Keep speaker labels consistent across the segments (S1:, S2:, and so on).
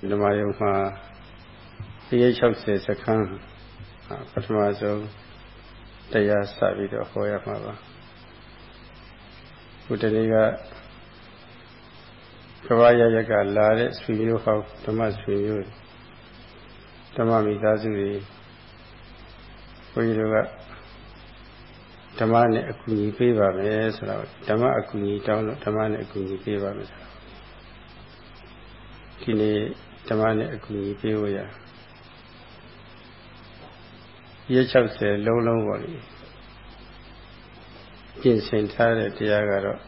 S1: ဓမ္မယုံမှာတရား60စခန်းပထမဆုံးတရားစပြီးတော့ဟောရမှာပါဘုဒ္ဓနေ့ကကဘာရရကလာတဲ့ဆွေမျိုးဟောင်းဓမ္မဆွေမျိုးဓမ္မမိသားစုတွေဘုန်းကြီးတို့ကဓမ္မနဲ့အကူအညီပေးပါမယ်ဆိုတော့ဓမ္မအကူအညီတောင်းလို့ဓမ္မနဲ့အကူအညီပေးပါမယ်ဆိုတော့ဒီနေ့ ဓမ္မနဲ့အကူအညီပေးဖို့ရရက်60လုံးလုံးပေါ့လေပြင်ဆင်ထားတဲ့တရားကတော့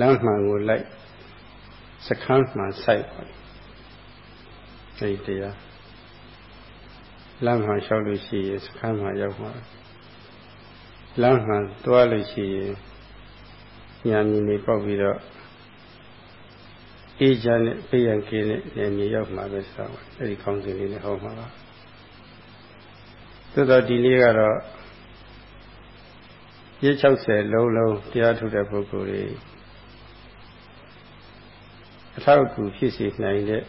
S1: လမ်းမှန်ကိုလိုက်စခန်းမှန်ဆိုင်ပါအဲဒီတရားလမ်းမှန်လျှောက်လို့ရှိရင်စခန်းမှန်ရောက်မှာလမ်းမှန်တွားလို့ရှိရင်ညာမြင်နေပေါက်ပြီးတော့ အေးချမ်းနဲ့ပြေးရန်ကင်းနဲ့နေမြေရောက်မှာပဲဆိုတော့အဲဒီကောင်းစဉ်လေးနဲ့ဟောမှာပါသို့တော့ဒီနေ့ကတော့ရေ60လုံးလုံးတရားထုတဲ့ပုဂ္ဂိုလ်တွေအထောက်အကူဖြစ်စေနိုင်တဲ့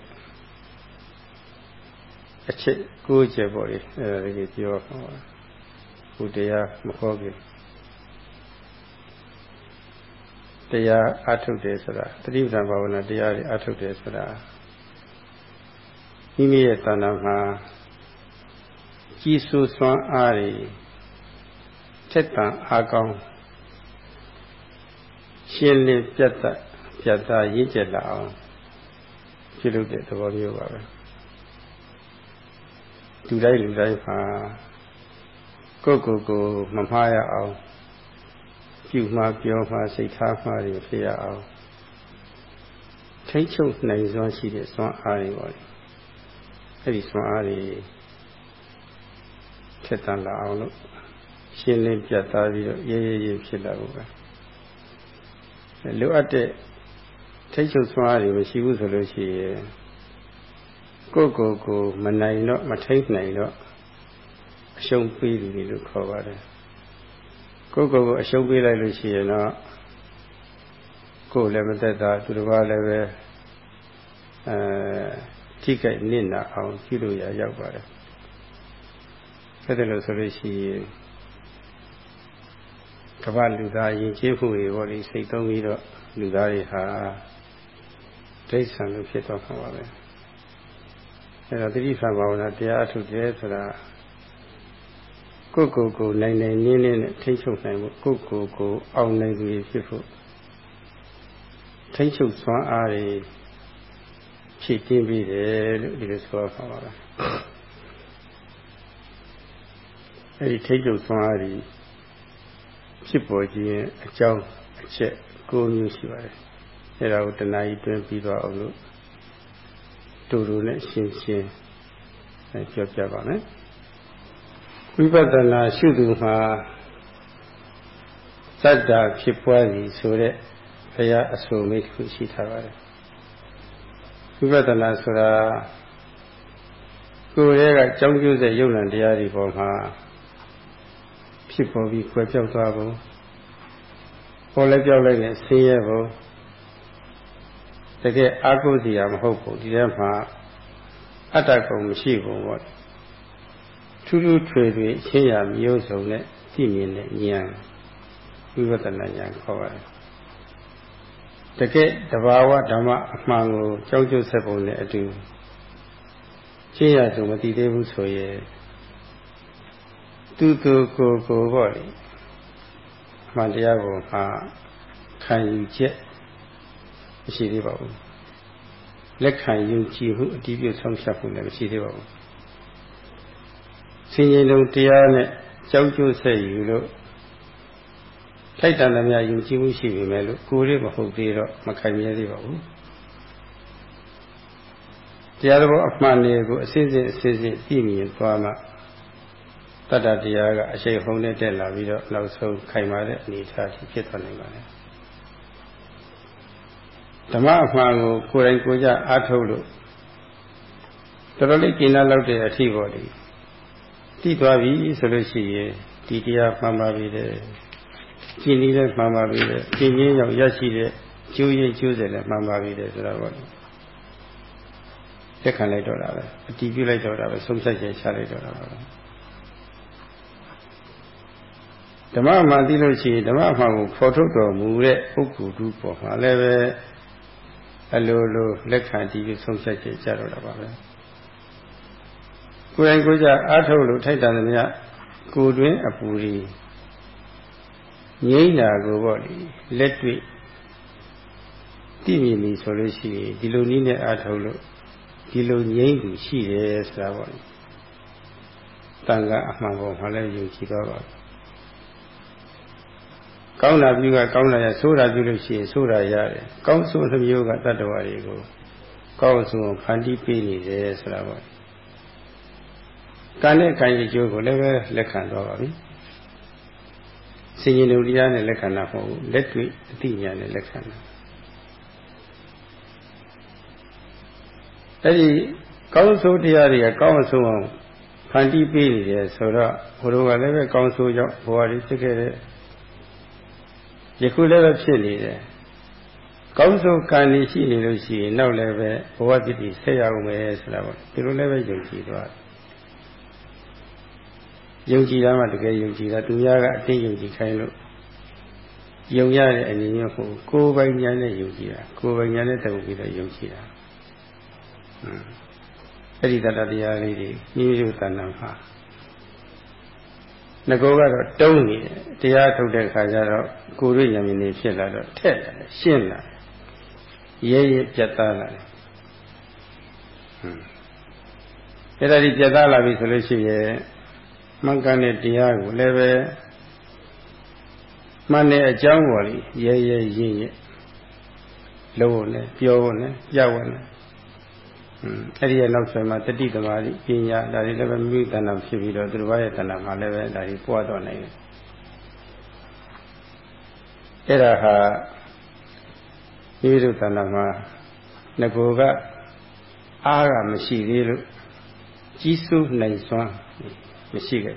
S1: အချက်ကိုးချက်ပေါ့လေအဲဒါလေးပြောပါဘုတရားမဟောခင် တရားအထုတ်တယ်ဆိုတာတတိပဌာဘာဝနာတရားတွေအထုတ်တယ်ဆိုတာမိမိရဲ့တဏ္ဍာမှာကြီးစိုးစွမ်းအားတွေထက်တန်အားကောင်းရှင်းလင်းပြတ်တတ်ပြတ်သားရင့်ကျက်လာအောင်ပြုလုပ်တဲ့သဘောမျိုးပါပဲလူတိုင်းလူတိုင်းမှာကိုယ့်ကိုယ်ကိုမမှားရအောင် ပြုမှားပြောမှားစိတ်ထားမှားတွေဖြစ်ရအောင်ထိတ်ချုပ်နိုင်စွမ်းရှိတဲ့စွမ်းအားတွေပါလေအဲ့ဒီစွမ်းအားတွေထက်တန်လာအောင်လို့ရှင်းလင်းပြတ်သားပြီးတော့ရဲရဲရဲဖြစ်လာဖို့ပဲလိုအပ်တဲ့ထိတ်ချုပ်စွမ်းအားတွေမရှိဘူးဆိုလို့ရှိရင်ကိုယ့်ကိုယ်ကိုမနိုင်တော့မထိတ်နိုင်တော့အရှုံးပေးသူတွေလို့ခေါ်ပါတယ် ကိုယ့်ကိုယ်ကိုအရှုံးပေးလိုက်လို့ရှိရင်တော့ကိုယ်လည်းမသက်သာသူတစ်ပါးလည်းပဲအဲထိခိုက်နစ်နာအောင်ပြုလို့ရရောက်ပါတယ်အဲ့ဒါလို့ဆိုလို့ရှိရင်ကမ္ဘာလူသားယဉ်ကျေးမှုတွေဘောဒီစိတ်သုံးပြီးတော့လူသားတွေဟာဒိဋ္ဌံလို့ဖြစ်တော့မှာပါပဲအဲ့တော့တတိယဘာဝနာတရားအထုတ်တယ်ဆိုတာ ကိုယ့်ကိုယ်ကိုနိုင်နိုင်နင်းနင်းနဲ့ထိ ंछ ုပ်နိုင်ဖို့ကိုယ့်ကိုယ်ကိုအောင်နိုင်သူဖြစ်ဖို့ထိ ंछ ုပ်စွမ်းအားတွေဖြည့်တင်းပြီးတယ်လို့ဒီလိုဆိုရပါပါအဲ့ဒီထိ ंछ ုပ်စွမ်းအားတွေဖြစ်ပေါ်ခြင်းအကြောင်းအချက်၉မျိုးရှိပါတယ်အဲ့ဒါကိုတဏှာကြီးတွင်းပြီးတော့အောင်လို့တူတူနဲ့ရှင်းရှင်းပြောပြပါမယ် ဝိပဿနာရှုသူမှာသတ္တာဖြစ်ပွားသည်ဆိုတဲ့ဘုရားအဆိုမိတ်ခုရှိထားပါတယ်ဝိပဿနာဆိုတာကိုယ်ရဲ့ကကြောင်းကျိုးတဲ့ယုံလံတရားတွေပေါ်မှာဖြစ်ပေါ်ပြီးခွဲပြောက်သွားပုံပေါ်လဲပြောက်လိုက်နဲ့ဆင်းရဲပုံတကယ်အာကုစီရမဟုတ်ဘူးဒီထဲမှာအတ္တကုံမရှိဘူးပေါ့ ထူးထူးထွေထွေရှင်းရမျိုးစုံနဲ့သိမြင်တဲ့ဉာဏ်ဝိပဿနာဉာဏ်ခေါ်ပါတယ်တကယ်တဘာဝဓမ္မအမှန်ကိုကြောက်ကြွဆက်ပုံနဲ့အတူရှင်းရဆိုမသိသေးဘူးဆိုရင်သူသူကိုကိုပေါ့လေအမှန်တရားကိုမှခံယူချက်မရှိသေးပါဘူးလက်ခံယုံကြည်မှုအတည်ပြုဆုံးဖြတ်မှုလည်းမရှိသေးပါဘူး ဆင်ခြင်လုံးတရားနဲ့ကြောက်ကြွဆက်ယူလို့ထိုက်တန်သမျှယုံကြည်မှုရှိပေမဲ့လို့ကိုယ်လေးမဟုတ်သေးတော့မခိုင်မြဲသေးပါဘူးတရားတော်အမှန်တွေကိုအစစ်စစ်အစစ်စစ်သိမြင်သွားမှတတ္တတရားကအရှိန်ဟုန်နဲ့တက်လာပြီးတော့နောက်ဆုံးခိုင်မာတဲ့အနေအထားဖြစ်သွားနိုင်ပါတယ်ဓမ္မအမှန်ကိုကိုယ်တိုင်ကိုယ်ကြအားထုတ်လို့တော်တော်လေးကျင့်လာလောက်တဲ့အထီပေါ်ဒီ သိသွားပြီဆိုလို့ရှိရင်ဒီတရားမှန်ပါပြီတဲ့ကျင့်နည်းလည်းမှန်ပါပြီတဲ့ကျင့်ရင်းကြောင့်ရရှိတဲ့ကျိုးရင်ကျိုးစေလည်းမှန်ပါပြီတဲ့ဆိုတော့ပေါ့လက်ခံလိုက်တော့တာပဲအတီးပြုလိုက်တော့တာပဲဆုံးဖြတ်ချက်ချလိုက်တော့တာပဲဓမ္မမှသိလို့ရှိရင်ဓမ္မမှကိုဖော်ထုတ်တော်မူတဲ့ပုဂ္ဂိုလ်တူပေါ်မှာလည်းပဲအလိုလိုလက်ခံတည်ပြီးဆုံးဖြတ်ချက်ကြတော့တာပါပဲ ကိုယ်တိုင်ကိုယ်ကြအားထုတ်လို့ထိုက်တာသမျှကိုယ်တွင်အပူရီငြိမ့်တာကိုပေါ့လေလက်တွေ့သိမြင်ပြီဆိုလို့ရှိရင်ဒီလိုနည်းနဲ့အားထုတ်လို့ဒီလိုငြိမ့်သူရှိတယ်ဆိုတာပေါ့လေတန်ခါအမှန်ပေါ်မှာလည်းယုံကြည်တော့ပါကောင်းတာပြုကကောင်းတာရဆိုးတာပြုလို့ရှိရင်ဆိုးတာရတယ်ကောင်းဆိုးနှမျိုးကတတ္တဝါတွေကိုကောင်းဆိုးဖန်တီးပေးနေတယ်ဆိုတာပေါ့ ကံနဲ့ကံရဲ့ကျိုးကိုလည်းပဲလက်ခံတော့ပါပြီစင်ရင်တို့တရားနဲ့လက်ခံတာမဟုတ်ဘူးလက်တွေ့အသိဉာဏ်နဲ့လက်ခံတာအဲ့ဒီကောင်းဆိုးတရားတွေကကောင်းဆိုးအောင်ဖန်တီးပေးနေတယ်ဆိုတော့ဘုရားကလည်းပဲကောင်းဆိုးကြောင့်ဘဝကြီးဖြစ်ခဲ့တဲ့ယခုလည်းပဲဖြစ်နေတယ်ကောင်းဆုံးကံနေရှိနေလို့ရှိရင်နောက်လည်းပဲဘဝတည်ဆက်ရအောင်မယ်ဆိုတာပေါ့ဒီလိုလည်းပဲယုံကြည်သွားယုံ ကြည်တာမှတကယ်ယုံကြည်တာသူများကအသိယုံကြည်ခိုင်းလို့ယုံရတဲ့အနေနဲ့ဟိုကိုယ်ပိုင်ဉာဏ်နဲ့ယုံကြည်တာကိုယ်ပိုင်ဉာဏ်နဲ့တုံပြီးတော့ယုံကြည်တာအဲ့ဒီတတတရားလေးတွေမိမိတို့တဏ္ဍာမှာငကောကတော့တုံးနေတယ်တရားထုတ်တဲ့ခါကျတော့ကိုယ်တို့ဉာဏ်မြင်နေဖြစ်လာတော့ထက်လာတယ်ရှင်းလာတယ်ရဲရဲပြတ်သားလာတယ်ဟွန်းအဲ့ဒါဒီပြတ်သားလာပြီဆိုလို့ရှိရင် မှန်ကန်တဲ့တရားကိုလည်းပဲမှန်တဲ့အကြောင်းပေါ်လေရဲရဲရင့်ရင့်လုံးဝနဲ့ပြောဖို့နဲ့ကြောက်ဖို့နဲ့အဲ့ဒီရဲ့နောက်ဆွဲမှာတတိသမารိပညာဒါတွေလည်းပဲမိမိတဏ္ဍာဖြစ်ပြီးတော့သူတစ်ပါးရဲ့တဏ္ဍာမှာလည်းပဲဒါတွေပွားတော့နိုင်တယ်အဲ့ဒါဟာမိမိတို့တဏ္ဍာမှာငကိုကအားကမရှိသေးလို့ကြီးစိုးနိုင်စွမ်း မရှိခဲ့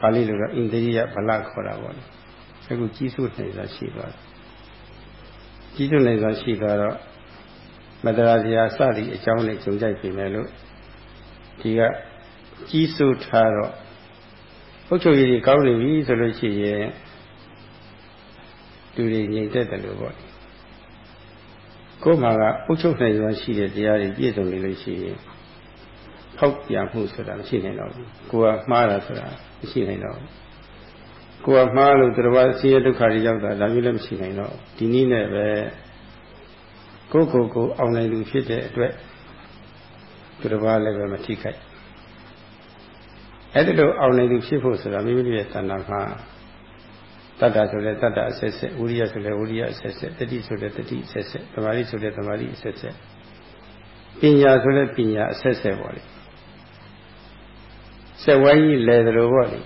S1: ပါဠိလိုတော့ဣန္ဒြိယဗလခေါ်တာပေါ့လေအခုကြီးစိုးနိုင်စွမ်းရှိသွားတယ်ကြီးစိုးနိုင်စွမ်းရှိသွားတော့မတရားတရားစသည့်အကြောင်းနဲ့ဂျုံကြိုက်ပြင်မယ်လို့ဒီကကြီးစိုးထားတော့ပုတ်ချုပ်ရည်ကောင်းနေပြီဆိုလို့ရှိရင်လူတွေငြိမ်သက်တယ်လို့ပေါ့ကိုယ်မှာကပုတ်ချုပ်နိုင်စွာရှိတဲ့တရားတွေပြည့်စုံနေလို့ရှိရင် ဖောက်ပြန်မှုဆိုတာမရှိနိုင်တော့ဘူးကိုယ်ကမှားတာဆိုတာမရှိနိုင်တော့ဘူးကိုယ်ကမှားလို့တရားဆင်းရဲဒုက္ခတွေရောက်တာဒါမျိုးလည်းမရှိနိုင်တော့ဒီနည်းနဲ့ပဲကိုယ့်ကိုယ်ကိုအောင်နိုင်သူဖြစ်တဲ့အတွက်သူတစ်ပါးလည်းပဲမထိခိုက်အဲ့ဒီလိုအောင်နိုင်သူဖြစ်ဖို့ဆိုတာမိမိတို့ရဲ့တဏ္ဍာမှာတတ္တဆိုလဲတတ္တအဆက်ဆက်ဝိရိယဆိုလဲဝိရိယအဆက်ဆက်တတိဆိုလဲတတိအဆက်ဆက်သမာဓိဆိုလဲသမာဓိအဆက်ဆက်ပညာဆိုလဲပညာအဆက်ဆက်ပေါ့လေ ဆက်ဝိုင်းကြီးလဲတယ်လို့ပေါ့လေ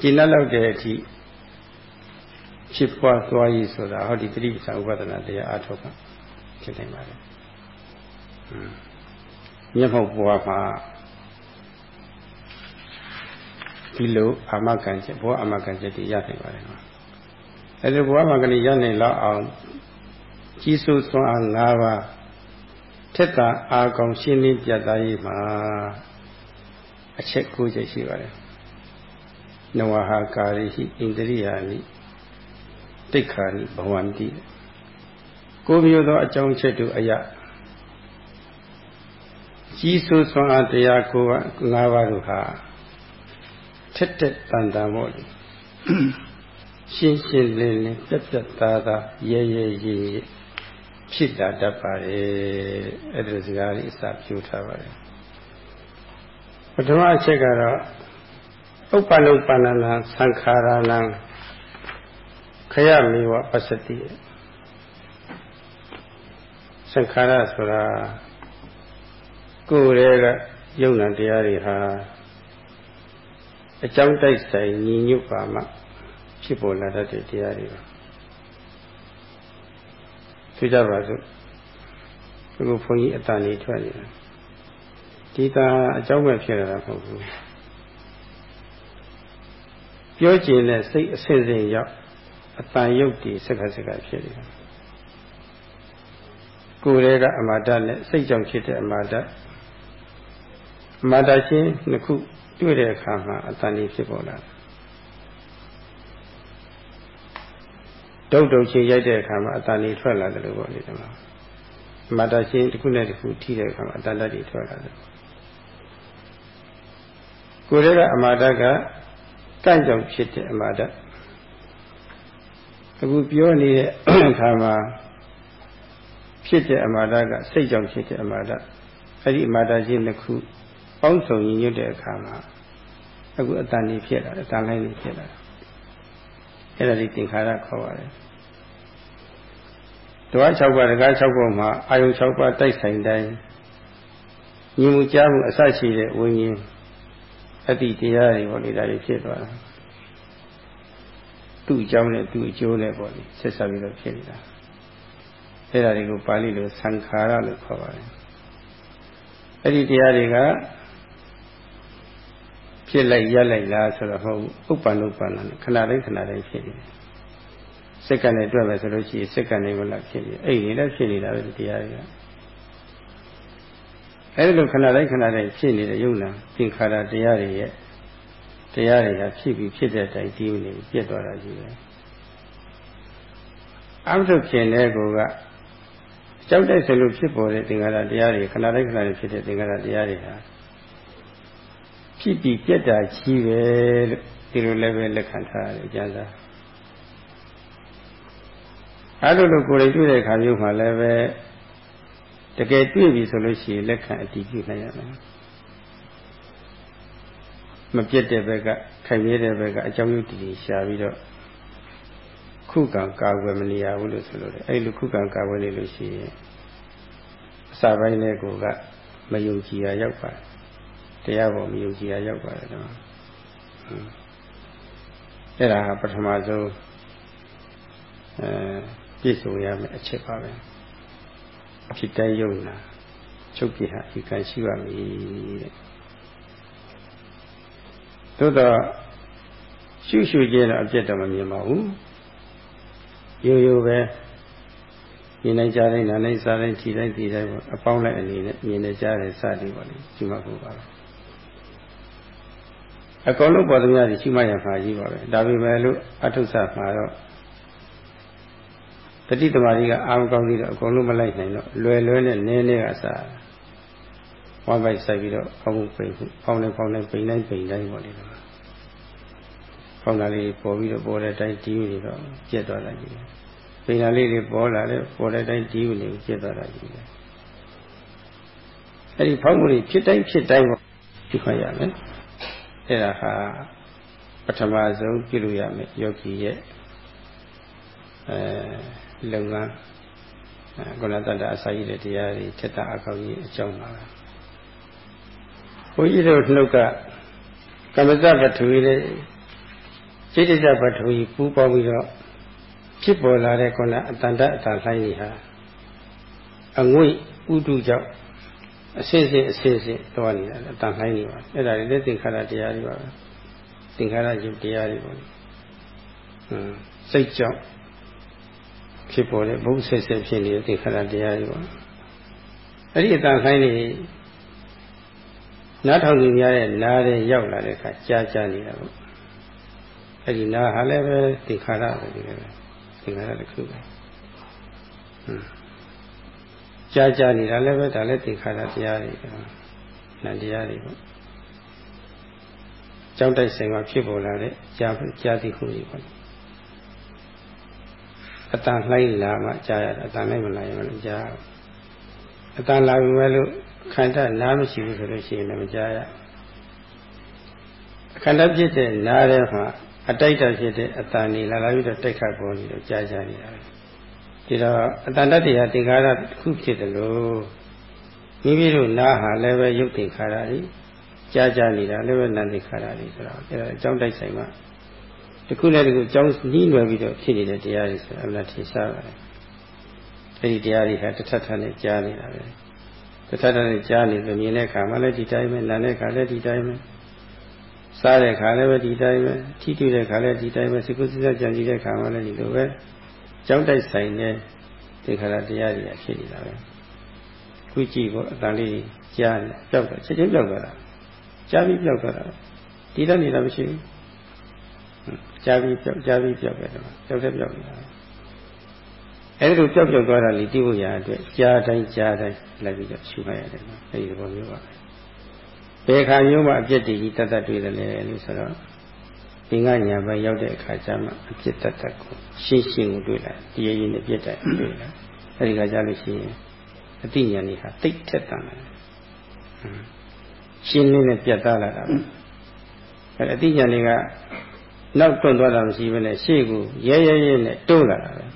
S1: ကျင့်တတ်လောက်တဲ့အထိဖြစ်ပွားသွားရည်ဆိုတာဟောဒီတတိပ္ပံဥပဒနာတရားအားထုတ်တာဖြစ်နိုင်ပါတယ်မျက်မှောက်ဘဝမှာဒီလိုအာမခံချက်ဘဝအာမခံချက်တွေရနိုင်ပါတယ်အဲဒီဘဝမှာကလေးရနိုင်လောက်အောင်ကြီးစိုးသွမ်းအား၅ပါးထက်တာအာကောင်ရှင်းလင်းပြတ်သားရေးမှာ အချက်၉ချက်ရှိပါတယ်နဝဟာကာရိဟိဣန္ဒရိယာနိတိခာနိဘဝန္တိကိုမျိုးသောအကြောင်းချက်တို့အရာကြီးစိုးစွမ်းအားတရားကို၅ပါးတို့ဟာထက်တက်တန်တန်ပေါ့လေရှင်းရှင်းလင်းလင်းပြတ်ပြတ်သားသားရဲရဲရည်ရည်ဖြစ်တာတတ်ပါတယ်အဲ့ဒီစကားလေးအစပြုထားပါတယ် ပထမအချက်ကတော့ဥပ္ပလုပ္ပန္နသံခါရဏံခရမေဝပစ္စတိသင်္ခါရဆိုတာကိုယ်ရဲ့ကယုံနာတရားတွေဟာအကြောင်းတိုက်ဆိုင်ညီညွတ်ပါမှဖြစ်ပေါ်လာတတ်တဲ့တရားတွေပါသိကြပါစို့ဒီကိုဘုန်းကြီးအတန်နေထွက်နေတာ ဒီတာအကြောင်းပဲဖြစ်လာတာမဟုတ်ဘူးပြောကျင်တဲ့စိတ်အစဉ်စဉ်ရောက်အတန်ရုပ်တည်စက္ကစက္ကဖြစ်နေတာကိုယ်ရဲ့ကအမာဒနဲ့စိတ်ကြောင့်ဖြစ်တဲ့အမာဒအမာဒချင်းနှစ်ခုတွေ့တဲ့အခါမှာအတန်ကြီးဖြစ်ပေါ်လာဒုတ်ဒုတ်ချင်းရိုက်တဲ့အခါမှာအတန်ကြီးထွက်လာတယ်လို့ပြောနေတယ်မှာအမာဒချင်းတစ်ခုနဲ့တစ်ခုထိတဲ့အခါမှာအတန်တတ်ကြီးထွက်လာတယ် ကိုယ်ရဲ့ကအမာဒကကန့်ကြောင့်ဖြစ်တဲ့အမာဒအခုပြောနေတဲ့အခါမှာဖြစ်တဲ့အမာဒကစိတ်ကြောင့်ဖြစ်တဲ့အမာဒအဲ့ဒီအမာဒချင်းတစ်ခုပေါင်းစုံညီညွတ်တဲ့အခါမှာအခုအတန်ကြီးဖြစ်လာတယ်အတန်လိုင်းကြီးဖြစ်လာတယ်အဲ့ဒါဒီသင်္ခါရခေါ်ပါတယ်ဓဝါ6ပါးတကား6ပါးမှာအာယု6ပါးတိုက်ဆိုင်တိုင်းညီမှုကြားမှုအစရှိတဲ့ဝိညာဉ် အတ္တိတရားတွေပေါ့လေဒါတွေဖြစ်သွားတာသူ့အကြောင်းနဲ့သူ့အကျိုးနဲ့ပေါ့လေဆက်ဆက်ပြီးတော့ဖြစ်နေတာအဲ့ဒါတွေကိုပါဠိလိုသံခါရလို့ခေါ်ပါတယ်အဲ့ဒီတရားတွေကဖြစ်လိုက်ရက်လိုက်လားဆိုတော့ဟုတ်ဥပ္ပန္နုပ္ပန္နခဏတိုင်းခဏတိုင်းဖြစ်နေတယ်စက္ကန့်နဲ့တွက်မယ်ဆိုလို့ရှိရင်စက္ကန့်နဲ့ဘယ်လောက်ဖြစ်နေအဲ့ဒီလည်းဖြစ်နေတာပဲဒီတရားတွေက အဲ့ဒီလိုခဏတိုင်းခဏတိုင်းဖြစ်နေတဲ့ယုံနာသင်္ခါရတရားတွေရဲ့တရားတွေကဖြစ်ပြီးဖြစ်တဲ့အတိုင်းတည်နေပြတ်သွားတာကြီးပဲအမှန်ဖြစ်တဲ့ကိုကကြောက်တဲ့ဆိုလို့ဖြစ်ပေါ်တဲ့သင်္ခါရတရားတွေခဏတိုင်းခဏတိုင်းဖြစ်တဲ့သင်္ခါရတရားတွေဟာဖြစ်ပြီးပြတ်တာကြီးပဲလို့ဒီလိုလည်းပဲလက်ခံထားရတယ်အကျဉ်းစားအဲလိုလိုကိုယ်တိုင်တွေ့တဲ့အခါမျိုးမှာလည်းပဲတ ကယ်တွေ့ပြီဆိုလို့ရှိရင်လက်ခံအတည်ပြုနိုင်ရမယ်မပြတ်တဲ့ဘက်ကခိုင်မြဲတဲ့ဘက်ကအကြောင်းရင်းတည်ရှာပြီးတော့ခုခံကာကွယ်မနေရဘူးလို့ဆိုလို့တယ်အဲ့လိုခုခံကာကွယ်နေလို့ရှိရင်အစာပိုင်းလေးကိုကမယုံကြည်ရရောက်ပါတယ်တရားပေါ်မယုံကြည်ရရောက်ပါတယ်တော့အဲ့ဒါပထမဆုံးအဲပြည့်စုံရမယ်အချက်ပါပဲ ဖြစ်တဲ့ယုံနာချုပ်ပြဟာဒီကံရှိပါမည်တဲ့သို့တော့ရှုရှုခြင်းတော့အပြစ်တော့မမြင်ပါဘူးရိုးရိုးပဲမြင်နိုင်ကြတိုင်းနားနိုင်စားတိုင်းခြေတိုင်းဒီတိုင်းပေါ့အပေါင်းလိုက်အနေနဲ့မြင်နေကြတဲ့စသည်ပေါ့လေဒီမှာဟုတ်ပါလားအကုန်လုံးပေါ်သမျှရှိမှရမှာကြီးပါပဲဒါပေမဲ့လို့အထုဆမှာတော့ တတိသမารီကအာမကောင်းပြီးတော့အကုန်လုံးမလိုက်နိုင်တော့လွယ်လွယ်နဲ့နည်းနည်းကစားဝမ်းပိုက်ဆိုင်ပြီးတော့ဖောင်းပိန်ဖောင်းနေဖောင်းနေပိန်တိုင်းပိန်တိုင်းပေါ့လေဖောင်းတာလေးပေါ်ပြီးတော့ပေါ်တဲ့အတိုင်းတီးနေတော့ပြက်သွားလိုက်ပြီပိန်တာလေးတွေပေါ်လာတယ်ပေါ်တဲ့အတိုင်းတီးနေပြက်သွားတာကြီးပဲအဲ့ဒီဖောင်းမှုတွေဖြစ်တိုင်းဖြစ်တိုင်းပေါ့ဒီခွင့်ရမယ်အဲ့ဒါဟာပထမဆုံးပြုလို့ရမယ်ယောဂီရဲ့အဲ လုပ်ငန်းကုလတတ္တအစာရည်တဲ့တရားတွေထက်တာအကောင်းကြီးအကြောင်းပါပဲဘုန်းကြီးတို့နှုတ်ကကမ္မဇပထဝီနဲ့စိတ္တဇပထဝီပူးပေါင်းပြီးတော့ဖြစ်ပေါ်လာတဲ့ကုလအတန်တအတန်လှိုင်းကြီးဟာအငွေ့ဥတုကြောင့်အစစ်စစ်အစစ်စစ်သွားနေတာအတန်လှိုင်းနေပါအဲ့ဒါတွေလည်းသင်္ခါရတရားတွေပါပဲသင်္ခါရယုတ်တရားတွေပေါ့ဟွန်းစိတ်ကြောင့် ဖြစ်ပေါ်တဲ့ဘုဆက်ဆက်ဖြစ်နေတဲ့သင်္ခါရတရားတွေပေါ့အဲ့ဒီအတန်ခိုင်းနေနားထောင်ကြည့်ရတဲ့နားတဲ့ရောက်လာတဲ့အခါကြားကြားနေတာပေါ့အဲ့ဒီနားဟာလည်းပဲသင်္ခါရပဲဒီလိုပဲသင်္ခါရတစ်ခုပဲဟွန်းကြားကြားနေတာလည်းပဲဒါလည်းသင်္ခါရတရားတွေနံတရားတွေပေါ့ကြောင်းတိုက်ဆိုင်မှာဖြစ်ပေါ်လာတဲ့ကြားကြားသိခုတွေပေါ့ အတန်လှိုင်းလာမှကြားရတာအတန်လိုက်မလာရင်မလို့ကြားအတန်လာပြီမဲ့လို့ခန္ဓာနားမရှိဘူးဆိုလို့ရှိရင်လည်းမကြားရခန္ဓာဖြစ်တဲ့နားထဲမှာအတိုက်တဖြစ်တဲ့အတန်နေလာလာပြီးတော့တိုက်ခတ်ပေါ်နေတော့ကြားကြနေတာပဲဒီတော့အတန်တတရားသင်္ခါရတစ်ခုဖြစ်တယ်လို့မိမိတို့နားဟာလည်းပဲရုပ်သင်္ခါရကြီးကြားကြနေတာလည်းပဲနာမ်သင်္ခါရကြီးဆိုတော့အဲဒါအကြောင်းတိုက်ဆိုင်မှာ တစ်ခုနဲ့တစ်ခုအကြောင်းနှီးနွယ်ပြီးတော့ဖြစ်နေတဲ့တရားတွေဆိုအမှန်ထင်ရှားပါတယ်အဲဒီတရားတွေဟာတစ်ထပ်ထပ်နဲ့ကြားနေတာပဲတစ်ထပ်ထပ်နဲ့ကြားနေလို့မြင်တဲ့အခါမှလည်းဒီတိုင်းပဲနားတဲ့အခါလည်းဒီတိုင်းပဲစားတဲ့ခါလည်းပဲဒီတိုင်းပဲထိတွေ့တဲ့ခါလည်းဒီတိုင်းပဲစိတ်ကူးစိတ်ကြံကြည့်တဲ့ခါမှလည်းဒီလိုပဲကြောက်တိုက်ဆိုင်တဲ့ဒီခါတရားတွေဖြစ်နေတာပဲခုကြည့်ဖို့အတန်လေးကြားနေပျောက်တော့ချက်ချင်းပျောက်သွားတာကြားပြီးပျောက်သွားတာဒီတော့နေတာမရှိဘူး ကြားပြီးပျောက်ကြားပြီးပျောက်ပဲတော့ပျောက်တဲ့ပျောက်နေတာအဲဒီလိုပျောက်ပျောက်သွားတာလीတိဖို့ရအတွက်ကြားတိုင်းကြားတိုင်းလိုက်ပြီးတော့ရှုမှတ်ရတယ်အဲဒီလိုမျိုးပါဘယ်ခါမျိုးမှအပြစ်တည်ကြီးတတ်တတ်တွေ့တယ်လေလို့ဆိုတော့ဒီငါညာဘက်ရောက်တဲ့အခါကျမှအပြစ်တတ်တတ်ကိုရှင်းရှင်းကိုတွေ့လာတရားရင်းနဲ့ပြစ်တတ်တွေ့လာအဲဒီခါကျလို့ရှိရင်အတိညာနေဟာတိတ်ထက်တန်တယ်ရှင်းလင်းနဲ့ပြတ်သားလာတာအဲအတိညာနေက နောက်တွန့်သွားတာမရှိဘဲနဲ့ရှေ့ကိုရဲရဲရဲနဲ့တိုးလာတာပဲ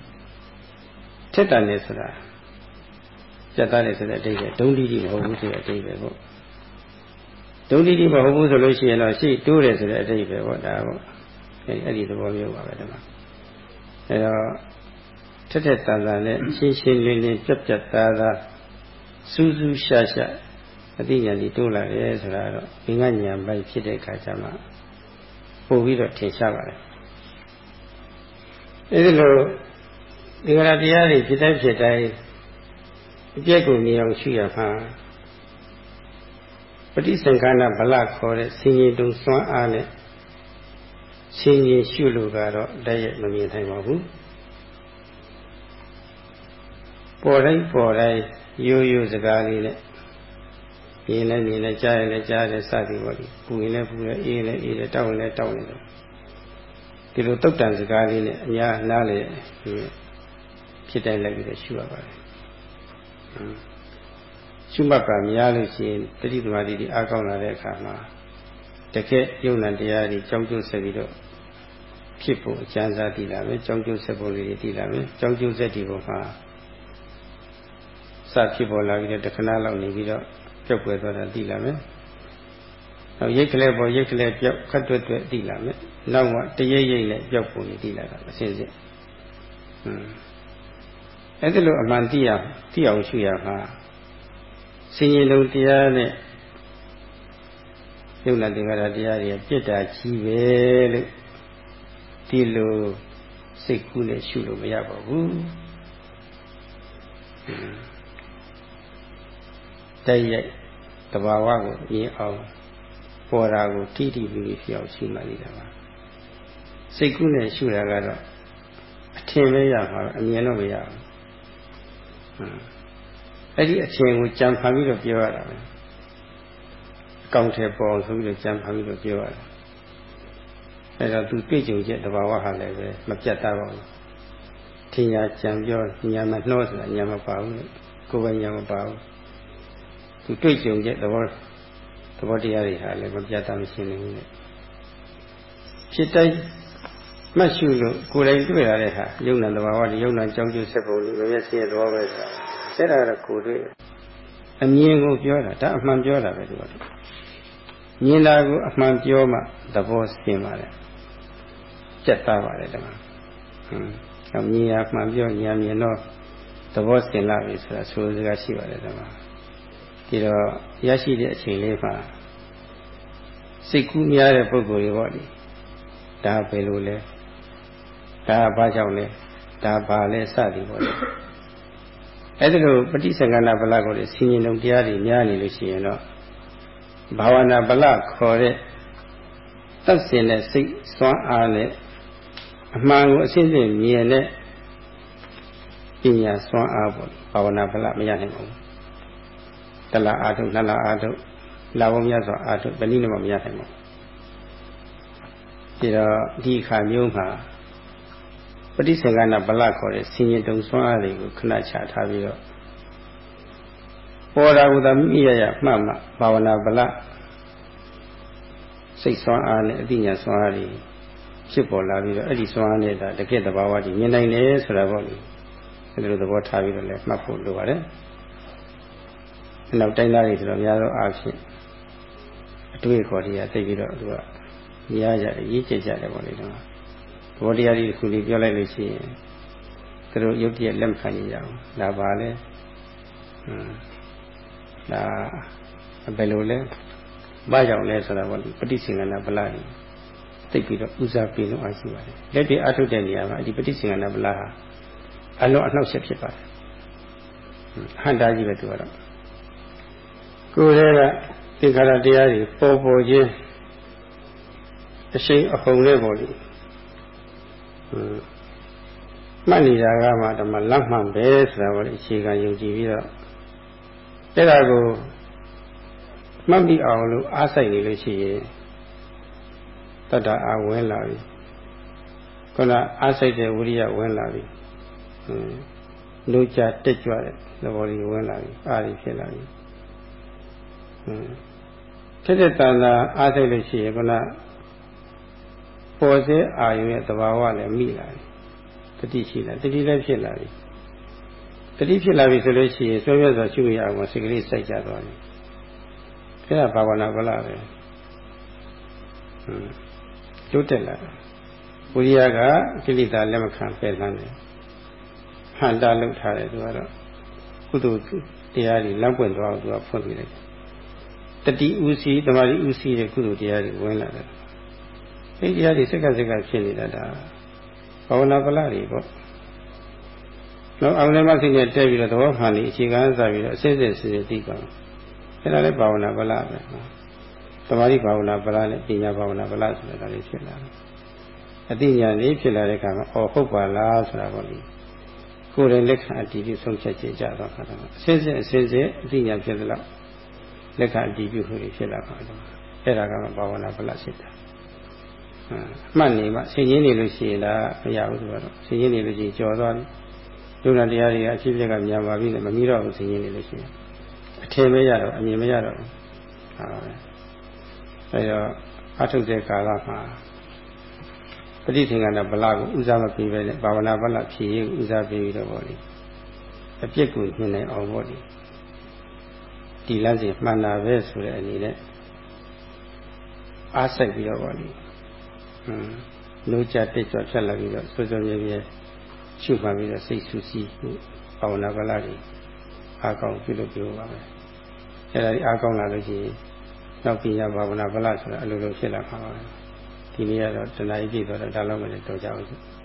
S1: ထက်တန်နေဆိုတာပြတ်သားတယ်ဆိုတဲ့အတိတ်ကဒုံးတိတိမဟုတ်ဘူးဆိုတဲ့အတိတ်ပဲပေါ့ဒုံတိတိမဟုတ်ဘူးဆိုလို့ရှိရင်တော့ရှေ့တိုးတယ်ဆိုတဲ့အတိတ်ပဲပေါ့ဒါပေါ့အဲအဲ့ဒီသဘောမျိုးပါပဲဒီမှာအဲတော့ထက်ထက်တန်တန်နဲ့ရှင်းရှင်းလင်းလင်းပြတ်ပြတ်သားသားစူးစူးရှာရှာအသိဉာဏ်ကြီးတိုးလာတယ်ဆိုတာတော့ဘင်္ဂဉာဏ်ပိုက်ဖြစ်တဲ့အခါကျမှ ပို့ပြီးတော့ထင်ရှားပါတယ်အဲဒီလိုဒီကရာတရားတွေဖြစ်တိုင်းဖြစ်တိုင်းအပြည့်ကိုမြင်အောင်ရှုရမှာပฏิစင်္ခါနဗလခေါ်တဲ့ဆင်ញင်တုံစွမ်းအားနဲ့ဆင်ញင်ရှုလို့ကတော့တည်းရဲ့မမြင်နိုင်ပါဘူးပေါ်တိုင်းပေါ်တိုင်းရိုးရိုးစကားလေးနဲ့ မြင်လည်းမြင်လည်းကြားရင်လည်းကြားတယ်စသည်ပေါ့ဒီပူရင်လည်းပူတယ်အေးလည်းအေးတယ်တောက်ရင်လည်းတောက်နေတယ်ဒီလိုတုတ်တန်စကားလေးနဲ့အများနားလေဖြစ်တိုင်းလည်းပြီးတော့ရှုရပါတယ်ရှုမှတ်ပါများလို့ရှိရင်တတိသမารီဒီအားကောင်းလာတဲ့အခါမှာတကယ်ယုံနာတရားတွေကြောင်းကျိုးဆက်ပြီးတော့ဖြစ်ဖို့အကျဉ်းစားတည်လာမယ်ကြောင်းကျိုးဆက်ဖို့လေးတွေတည်လာမယ်ကြောင်းကျိုးဆက်ဒီပုံမှာစဖြစ်ပေါ်လာပြီးတော့တခဏလောက်နေပြီးတော့ ပြုတ်ွယ်သွားတာတည်လာမယ်နောက်ရိတ်ကလေးပေါ်ရိတ်ကလေးပြောက်ခတ်တွက်တွက်တည်လာမယ်နောက်မှတရိပ်ရိပ်နဲ့ပြောက်ပုံကြီးတည်လာတာအစဉ်စဉ်ဟွန်းအဲ့ဒါလိုအမှန်သိရသိအောင်ရှုရမှာစင်ရင်လုံးတရားနဲ့ယုံနာသင်္ခါရတရားတွေပြစ်တာကြီးပဲလို့ဒီလိုစိတ်ကူးနဲ့ရှုလို့မရပါဘူး တိုက်ရိုက်တဘာဝကိုမြင်အောင်ပေါ်တာကိုတိတိပြီးပြီးဖြစ်အောင်ရှုမှနေတာပါစိတ်ကူးနဲ့ရှုတာကတော့အထင်ပဲရမှာအမြင်တော့မရဘူးအဲ့ဒီအထင်ကိုကြံဖန်ပြီးတော့ပြောရတာပဲအကောင့်ထဲပေါ်ဆိုပြီးတော့ကြံဖန်ပြီးတော့ပြောရတာအဲ့တော့သူတွေ့ကြုံချက်တဘာဝဟာလည်းပဲမပြတ်သားပါဘူးထင်ညာကြံပြောညာမနှောဆိုတာညာမပါဘူးကိုယ်ပိုင်ညာမပါဘူး သူတွေ့ကြုံချက်သဘောသဘောတရားတွေဟာလည်းမပြတ်သားမရှင်းနေဘူးလေဖြစ်တိုင်းမှတ်ရှုလို့ကိုယ်တိုင်တွေ့ရတဲ့ဟာယုံနာသဘာဝတွေယုံနာကြောင်းကျိုးဆက်ပုံတွေမမျက်စိရဲ့သဘောပဲဆိုတာအဲ့ဒါကတော့ကိုယ်တွေ့အမြင်ကိုပြောတာဒါအမှန်ပြောတာပဲဒီကတော့မြင်တာကိုအမှန်ပြောမှသဘောရှင်းပါလေပြတ်သားပါလေဒီမှာဟွန်းမြင်ရမှန်ပြောညာမြင်တော့သဘောရှင်းလာပြီဆိုတာဆိုစကားရှိပါတယ်ဒီမှာ ဒီတော့ရရှိတဲ့အချိန်လေးမှာစိတ်ကူးများတဲ့ပုဂ္ဂိုလ်တွေပေါ့လေဒါဘယ်လိုလဲဒါဘာကြောင့်လဲဒါဘာလဲစသည်ပေါ့လေအဲ့ဒါလိုပฏิစက္ကနာဗလကိုလေဆင်ញင်လုံးတရားတွေများနေလို့ရှိရင်တော့ဘာဝနာဗလခေါ်တဲ့သတ်စင်တဲ့စိတ်စွမ်းအားနဲ့အမှန်ကိုအစစ်စစ်မြင်တဲ့ပညာစွမ်းအားပေါ့ဘာဝနာဗလမရနိုင်ပါ ဘူးတလားအာထုနှစ်လားအာထုလာဘုံများစွာအာထုဘယ်နည်းမှမရနိုင်ပါဘူးဒီတော့ဒီခါမျိုးမှာပฏิစေကနာဗလခေါ်တဲ့ဆင်ញင်တုံစွမ်းအားတွေကိုခဏချထားပြီးတော့ပေါ်တာကသာမိရရမှတ်မှဘာဝနာဗလစိတ်စွမ်းအားနဲ့အတိညာစွမ်းအားတွေဖြစ်ပေါ်လာပြီးတော့အဲ့ဒီစွမ်းအားနဲ့ဒါတကယ့်တဘာဝကြီးမြင်နိုင်တယ်ဆိုတာပေါ့လေအဲ့လိုသဘောထားပြီးတော့လည်းမှတ်ဖို့လိုပါတယ် နောက်တိုင်းသားတွေဆိုတော့များသောအားဖြင့်အတွေ့အခေါ်တွေကသိပြီးတော့သူကများကြတယ်ရေးကျကြတယ်ပေါ့လေတော့ဘောတရားကြီးတစ်ခုလေးပြောလိုက်လို့ရှိရင်သူတို့ရုပ်တရက်လက်မခံကြအောင်ဒါပါလေဟွန်းဒါဘယ်လိုလဲဘာကြောင့်လဲဆိုတာပေါ့ဒီပฏิစင်္ကနာဗလာတွေသိပြီးတော့ဦးစားပေးလို့အားရှိပါတယ်လက်တွေအထုတ်တဲ့နေရာမှာဒီပฏิစင်္ကနာဗလာဟာအလုံးအနှောက်အယှက်ဖြစ်ပါတယ်ဟန်တာကြီးပဲသူကတော့ ကိုယ်ရဲ့သင်္ခါရတရားတွေပေါ်ပေါ်ချင်းအရှိန်အဟုန်လေးပေါ်လို့မှတ်နေတာကမှဓမ္မလက်မှန်ပဲဆိုတာကိုအခြေခံယုံကြည်ပြီးတော့အဲ့ဒါကိုမှတ်ပြီးအောင်လို့အားဆိုင်နေလို့ရှိရင်တတ္တအားဝင်လာပြီခုနအားဆိုင်တဲ့ဝိရိယဝင်လာပြီဟင်းလူကြတက်ကြွတဲ့သဘောလေးဝင်လာပြီအားရဖြစ်လာပြီဟင်း ဖြစ်တဲ့တဏ္ဍာအားဆိုင်လို့ရှိရင်ခုနပေါ်စေအာယုရဲ့သဘာဝလည်းမိလာတယ်တတိရှိလာတတိလည်းဖြစ်လာပြီတတိဖြစ်လာပြီဆိုလို့ရှိရင်ဆွဲပြစွာရှုရအောင်စိတ်ကလေးစိုက်ကြသွားတယ်အဲ့ဒါဘာဝနာကလာပဲဟွန်းကျိုးတက်လာတယ်ဝိရိယကကိလေသာလက်မခံပယ်လန်းတယ်ဟန်တာလုပ်ထားတယ်သူကတော့ကုသိုလ်တရားတွေလမ်းပွင့်သွားအောင်သူကဖွင့်ပြလိုက် တတိဥစီတမာတိဥစီတဲ့ကုသိုလ်တရားတွေဝင်လာတယ်အဲ့ဒီတရားတွေစက်ကစက်ကဖြစ်နေတာဒါဘာဝနာပလတွေပေါ့တော့အောင်လည်းမသိနဲ့တက်ပြီးတော့သဘောမှန်ပြီးအခြေခံစားပြီးတော့အစစ်စစ်စစ်စစ်သိကောင်းအဲ့ဒါလည်းဘာဝနာပလပဲသမာဓိဘာဝနာပလနဲ့ပညာဘာဝနာပလဆိုတာဒါလေးဖြစ်လာတယ်အတိညာလေးဖြစ်လာတဲ့အခါမှာအော်ဟုတ်ပါလားဆိုတာပေါ့လေကိုယ်တိုင်လက်ခံအတည်ပြုဆုံးဖြတ်ခြင်းကြတော့ခါတော့အစစ်စစ်အစစ်စစ်အတိညာဖြစ်သလောက် လက်ခံအတည်ပြုမှုတွေဖြစ်လာပါတော့အဲ့ဒါကမှဘာဝနာပလဖြစ်တာမှတ်နေမှဆင်ရင်းနေလို့ရှိရင်ဒါမရဘူးဆိုတော့ဆင်ရင်းနေလို့ရှိရင်ကြော်သွားတယ်ဒုက္ခတရားတွေကအဖြစ်ပြက်ကမြန်ပါပြီလေမမီတော့ဘူးဆင်ရင်းနေလို့ရှိရင်အထင်မရတော့အမြင်မရတော့ဘူးဟာပဲအဲတော့အထုတ်တဲ့ကာလမှာပဋိသင်္ကနာဗလာကိုဥစားမပေးပဲနဲ့ဘာဝနာဗလာဖြည့်ရဥစားပေးပြီးတော့ဗောလေအပြစ်ကိုညှင်းနိုင်အောင်ဗောလေ ဒီလမ်းစဉ်မှန်တာပဲဆိုတဲ့အနေနဲ့အားစိုက်ပြီးတော့ဗောလေလိုကြတိတ်ကြွဖြတ်လာပြီးတော့ဆွဆွမြဲမြဲရှုမှပြီးတော့စိတ်ဆူဆီးမှုဘာဝနာကလာတွေအားကောင်းပြုလုပ်ပြောပါမယ်အဲဒါဒီအားကောင်းလာလို့ရှိရင်နောက်ပညာဘာဝနာဗလာဆိုတာအလိုလိုဖြစ်လာမှာပါဒီနေ့ကတော့တဏှာကြီးကြည့်တော့ဒါလောက်မနဲ့တော့ကြအောင်